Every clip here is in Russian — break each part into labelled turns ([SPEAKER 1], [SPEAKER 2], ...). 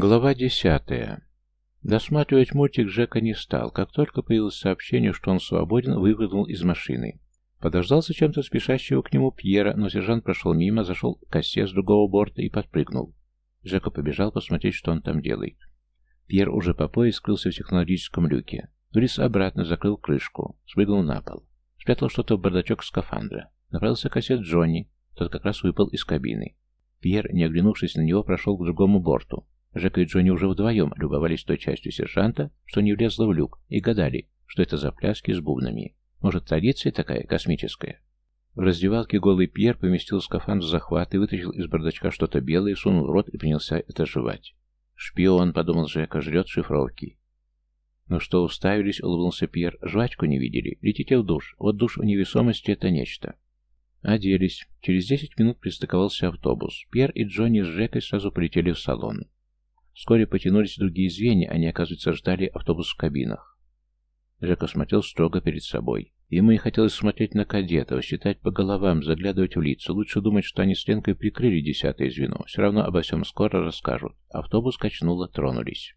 [SPEAKER 1] Глава десятая. Досматривать мультик Жека не стал. Как только появилось сообщение, что он свободен, выпрыгнул из машины. Подождал зачем-то спешащего к нему Пьера, но сержант прошел мимо, зашел к коссе с другого борта и подпрыгнул. Жека побежал посмотреть, что он там делает. Пьер уже по пояс скрылся в технологическом люке. Вылез обратно, закрыл крышку, спрыгнул на пол. Спрятал что-то в бардачок скафандра. Направился к коссе Джонни. Тот как раз выпал из кабины. Пьер, не оглянувшись на него, прошел к другому борту. Жека и Джонни уже вдвоем любовались той частью сержанта, что не влезла в люк, и гадали, что это за пляски с бубнами. Может, традиция такая, космическая? В раздевалке голый Пьер поместил скафандр в захват и вытащил из бардачка что-то белое, сунул в рот и принялся это жевать. «Шпион», — подумал Жека, — «жрет шифровки». «Ну что, уставились?» — улыбнулся Пьер. «Жвачку не видели? Летите в душ. Вот душ в невесомости — это нечто». Оделись. Через десять минут пристыковался автобус. Пьер и Джонни с Жекой сразу полетели в салон. Вскоре потянулись другие звенья, они, оказывается, ждали автобус в кабинах. Жека смотрел строго перед собой. Ему не хотелось смотреть на кадетов, считать по головам, заглядывать в лица. Лучше думать, что они с Ленкой прикрыли десятое звено. Все равно обо всем скоро расскажут. Автобус качнуло, тронулись.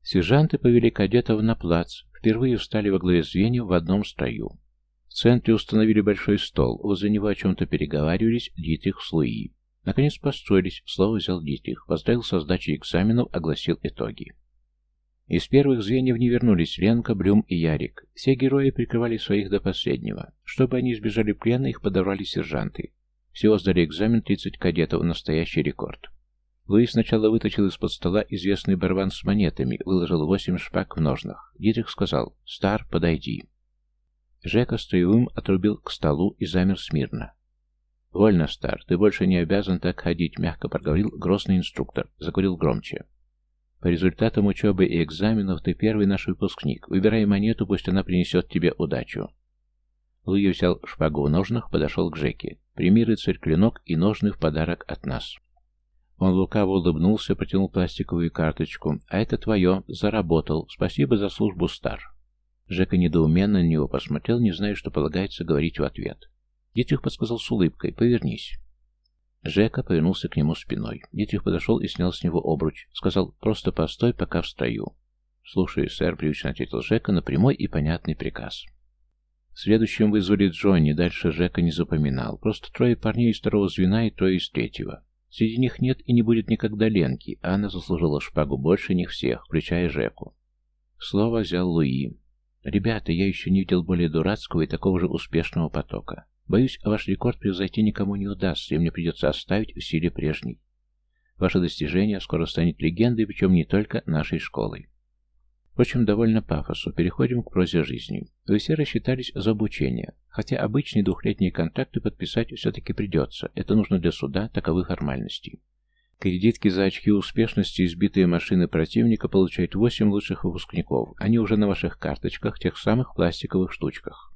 [SPEAKER 1] Сержанты повели кадетов на плац. Впервые встали во главе звеньев в одном строю. В центре установили большой стол. Возле него о чем-то переговаривались Дитрих с Луи. Наконец построились, слово взял Дитрих, поздравил со сдачей экзаменов, огласил итоги. Из первых звеньев не вернулись Ленка, Блюм и Ярик. Все герои прикрывали своих до последнего. Чтобы они избежали плена, их подобрали сержанты. Всего сдали экзамен 30 кадетов, настоящий рекорд. Луис сначала вытащил из-под стола известный барван с монетами, выложил восемь шпаг в ножнах. Дитрих сказал «Стар, подойди». Жека строевым отрубил к столу и замер смирно. «Вольно, Стар, ты больше не обязан так ходить», — мягко проговорил грозный инструктор. Закурил громче. «По результатам учебы и экзаменов ты первый наш выпускник. Выбирай монету, пусть она принесет тебе удачу». Луи взял шпагу в ножнах, подошел к Жеке. «Прими, рыцарь, клинок и ножны в подарок от нас». Он лукаво улыбнулся, протянул пластиковую карточку. «А это твое. Заработал. Спасибо за службу, Стар». Жека недоуменно на него посмотрел, не зная, что полагается говорить в ответ. Дитрих подсказал с улыбкой «Повернись». Жека повернулся к нему спиной. Дитрих подошел и снял с него обруч. Сказал «Просто постой, пока в строю». «Слушай, сэр», — привычно ответил Жека на прямой и понятный приказ. Следующим вызвали Джонни, дальше Жека не запоминал. Просто трое парней из второго звена и трое из третьего. Среди них нет и не будет никогда Ленки, а она заслужила шпагу больше них всех, включая Жеку. Слово взял Луи. «Ребята, я еще не видел более дурацкого и такого же успешного потока. Боюсь, ваш рекорд превзойти никому не удастся, и мне придется оставить в силе прежней. Ваше достижение скоро станет легендой, причем не только нашей школой. Впрочем, довольно пафосу. Переходим к прозе жизни. Вы все рассчитались за обучение, хотя обычные двухлетние контракты подписать все-таки придется. Это нужно для суда, таковы формальности. Кредитки за очки успешности избитые машины противника получают 8 лучших выпускников. Они уже на ваших карточках, тех самых пластиковых штучках.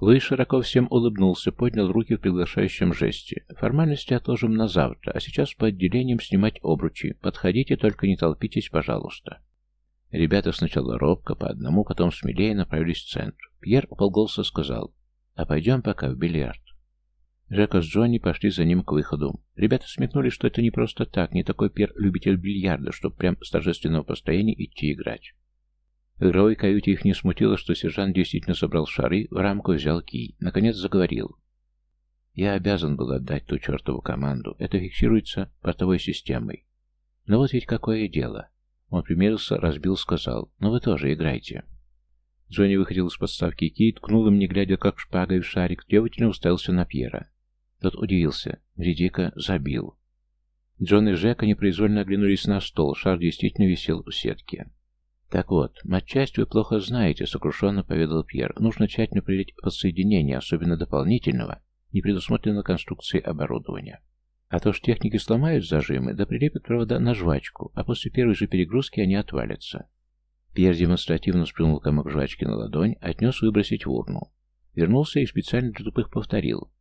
[SPEAKER 1] Луи широко всем улыбнулся, поднял руки в приглашающем жесте. Формальности отложим на завтра, а сейчас по отделениям снимать обручи. Подходите, только не толпитесь, пожалуйста. Ребята сначала робко, по одному, потом смелее направились в центр. Пьер полголоса сказал, а пойдем пока в бильярд. Жека с Джонни пошли за ним к выходу. Ребята смекнули, что это не просто так, не такой Пьер любитель бильярда, чтобы прям с торжественного построения идти играть. В игровой каюте их не смутило, что сержант действительно собрал шары, в рамку взял кий. Наконец заговорил. Я обязан был отдать ту чертову команду. Это фиксируется портовой системой. Но вот ведь какое дело. Он примерился, разбил, сказал. Ну вы тоже играйте. Джонни выходил из подставки кий, ткнул им, не глядя, как шпагой в шарик, требовательно уставился на Пьера. Тот удивился. Редика забил. Джон и Жека непроизвольно оглянулись на стол. Шар действительно висел у сетки. «Так вот, матчасть вы плохо знаете», — сокрушенно поведал Пьер. «Нужно тщательно проверить подсоединение, особенно дополнительного, непредусмотренного конструкции оборудования. А то ж техники сломают зажимы, да прилепят провода на жвачку, а после первой же перегрузки они отвалятся». Пьер демонстративно сплюнул комок жвачки на ладонь, отнес выбросить в урну. Вернулся и специально для тупых повторил.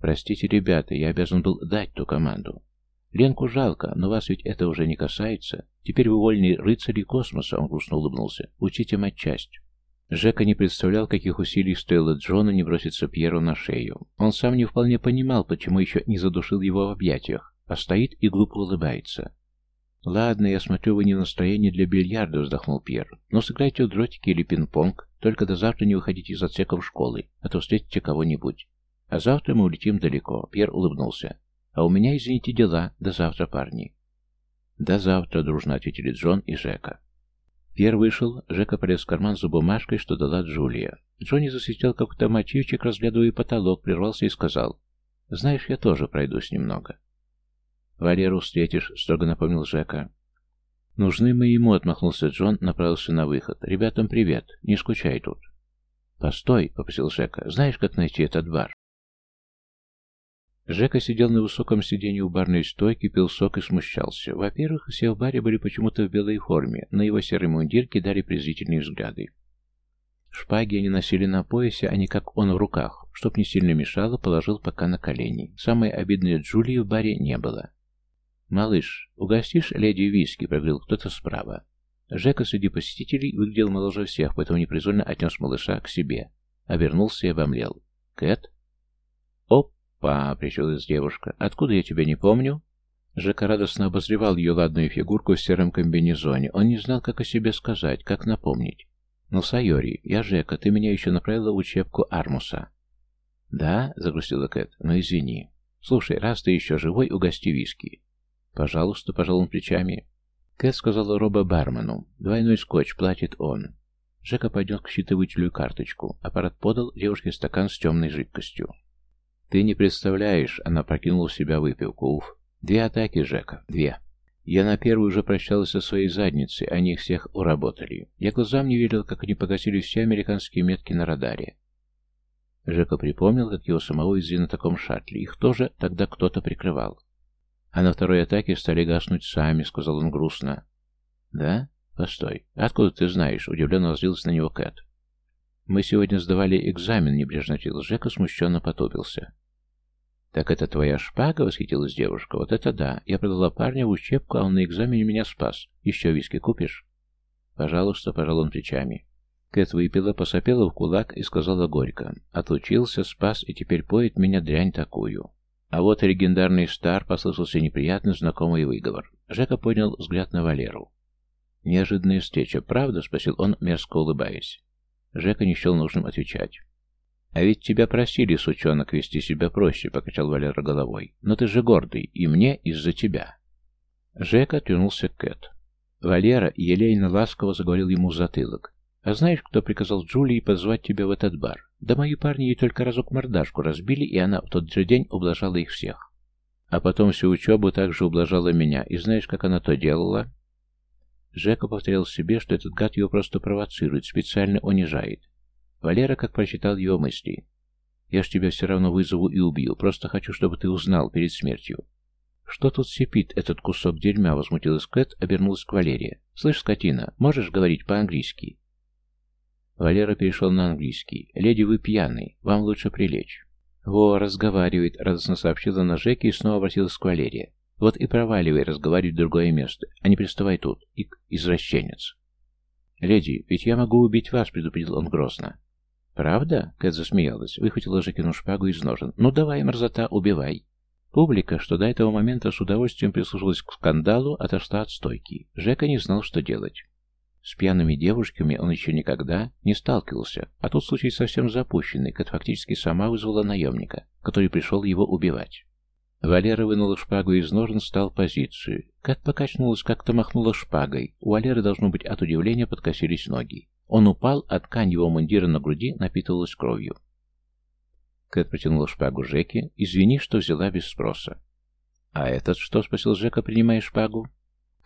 [SPEAKER 1] «Простите, ребята, я обязан был дать ту команду. Ленку жалко, но вас ведь это уже не касается. Теперь вы вольные рыцари космоса, он грустно улыбнулся. Учите матчасть. Жека не представлял, каких усилий стоило Джона не броситься Пьеру на шею. Он сам не вполне понимал, почему еще не задушил его в объятиях, а стоит и глупо улыбается. «Ладно, я смотрю, вы не в настроении для бильярда», — вздохнул Пьер. «Но сыграйте в дротики или пинг-понг, только до завтра не выходите из отсеков школы, а то встретите кого-нибудь. А завтра мы улетим далеко», — Пьер улыбнулся. «А у меня, извините, дела. До завтра, парни». «До завтра», — дружно ответили Джон и Жека. Пьер вышел, Жека полез в карман за бумажкой, что дала Джулия. Джонни засветил какой-то мотивчик, разглядывая потолок, прервался и сказал, «Знаешь, я тоже пройдусь немного». «Валеру встретишь», — строго напомнил Жека. «Нужны мы ему», — отмахнулся Джон, направился на выход. «Ребятам привет, не скучай тут». «Постой», — попросил Жека, — «знаешь, как найти этот бар?» Жека сидел на высоком сиденье у барной стойки, пил сок и смущался. Во-первых, все в баре были почему-то в белой форме, на его серый мундир кидали презрительные взгляды. Шпаги они носили на поясе, а не как он в руках. Чтоб не сильно мешало, положил пока на колени. Самой обидной Джулии в баре не было. «Малыш, угостишь леди виски?» — проговорил кто-то справа. Жека среди посетителей выглядел моложе всех, поэтому непроизвольно отнес малыша к себе. Обернулся и обомлел. «Кэт?» «Опа!» — прищурилась девушка. «Откуда я тебя не помню?» Жека радостно обозревал ее ладную фигурку в сером комбинезоне. Он не знал, как о себе сказать, как напомнить. «Ну, Сайори, я Жека, ты меня еще направила в учебку Армуса». «Да?» — загрустила Кэт. «Ну, извини. Слушай, раз ты еще живой, угости виски. «Пожалуйста», — пожал он плечами. Кэт сказала Роба бармену. «Двойной скотч, платит он». Жека пойдет к считывателю карточку. Аппарат подал девушке стакан с темной жидкостью. «Ты не представляешь», — она прокинула в себя выпивку. «Уф. Две атаки, Жека. Две. Я на первую уже прощалась со своей задницей, они их всех уработали. Я глазам не верил, как они погасили все американские метки на радаре». Жека припомнил, как его самого везли на таком шаттле. Их тоже тогда кто-то прикрывал. А на второй атаке стали гаснуть сами, сказал он грустно. Да? Постой. Откуда ты знаешь? Удивленно воззрился на него Кэт. Мы сегодня сдавали экзамен, небрежно ответил Жека, смущенно потупился. «Так это твоя шпага?» — восхитилась девушка. «Вот это да! Я продала парня в учебку, а он на экзамене меня спас. Еще виски купишь?» «Пожалуйста», — пожал он плечами. Кэт выпила, посопела в кулак и сказала горько. «Отлучился, спас и теперь поет меня дрянь такую». А вот легендарный Стар послышался неприятно знакомый выговор. Жека поднял взгляд на Валеру. «Неожиданная встреча, правда?» — спросил он, мерзко улыбаясь. Жека не счел нужным отвечать. «А ведь тебя просили, сучонок, вести себя проще», — покачал Валера головой. «Но ты же гордый, и мне из-за тебя». Жека отвернулся к Кэт. Валера елейно ласково заговорил ему в затылок. «А знаешь, кто приказал Джулии позвать тебя в этот бар? Да мои парни ей только разок мордашку разбили, и она в тот же день ублажала их всех. А потом всю учебу также ублажала меня. И знаешь, как она то делала?» Жека повторял себе, что этот гад его просто провоцирует, специально унижает. Валера как прочитал его мысли. «Я ж тебя все равно вызову и убью, просто хочу, чтобы ты узнал перед смертью». «Что тут сипит этот кусок дерьма?» — возмутилась Кэт, обернулась к Валерии. «Слышь, скотина, можешь говорить по-английски?» Валера перешел на английский. «Леди, вы пьяный. Вам лучше прилечь». «Во, разговаривает», — радостно сообщила на Жеке и снова обратилась к Валерии. «Вот и проваливай разговаривать в другое место, а не приставай тут, ик, извращенец». «Леди, ведь я могу убить вас», — предупредил он грозно. «Правда?» — Кэт засмеялась, выхватила Жекину шпагу из ножен. «Ну давай, мерзота, убивай». Публика, что до этого момента с удовольствием прислушалась к скандалу, отошла от стойки. Жека не знал, что делать. С пьяными девушками он еще никогда не сталкивался, а тут случай совсем запущенный, Кэт фактически сама вызвала наемника, который пришел его убивать. Валера вынула шпагу из ножен, стал позицию. Кэт покачнулась, как-то махнула шпагой. У Валеры, должно быть, от удивления подкосились ноги. Он упал, а ткань его мундира на груди напитывалась кровью. Кэт протянула шпагу Жеке. «Извини, что взяла без спроса». «А этот что?» — спросил Жека, принимая шпагу.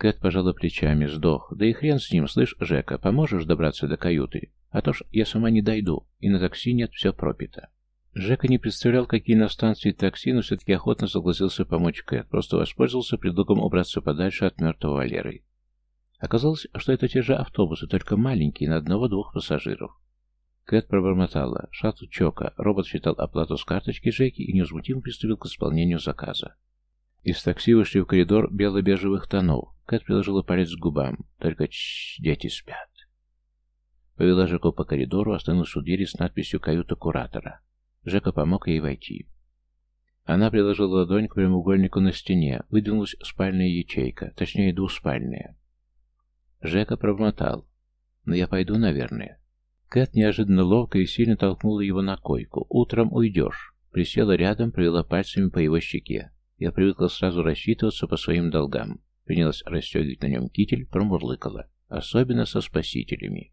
[SPEAKER 1] Кэт пожала плечами, сдох. Да и хрен с ним, слышь, Жека, поможешь добраться до каюты? А то ж я сама не дойду, и на такси нет, все пропито. Жека не представлял, какие на станции такси, но все-таки охотно согласился помочь Кэт, просто воспользовался предлогом убраться подальше от мертвого Валеры. Оказалось, что это те же автобусы, только маленькие, на одного-двух пассажиров. Кэт пробормотала. Шаттл Чока. Робот считал оплату с карточки Жеки и невозмутимо приступил к исполнению заказа. Из такси вышли в коридор бело-бежевых тонов. Кэт приложила палец к губам. Только чш, дети спят. Повела Жеку по коридору, остановилась у двери с надписью «Каюта куратора». Жека помог ей войти. Она приложила ладонь к прямоугольнику на стене. Выдвинулась спальная ячейка, точнее двуспальная. Жека пробормотал. «Но «Ну, я пойду, наверное». Кэт неожиданно ловко и сильно толкнула его на койку. «Утром уйдешь». Присела рядом, провела пальцами по его щеке. Я привыкла сразу рассчитываться по своим долгам. Принялась расстегивать на нем китель, промурлыкала. Особенно со спасителями.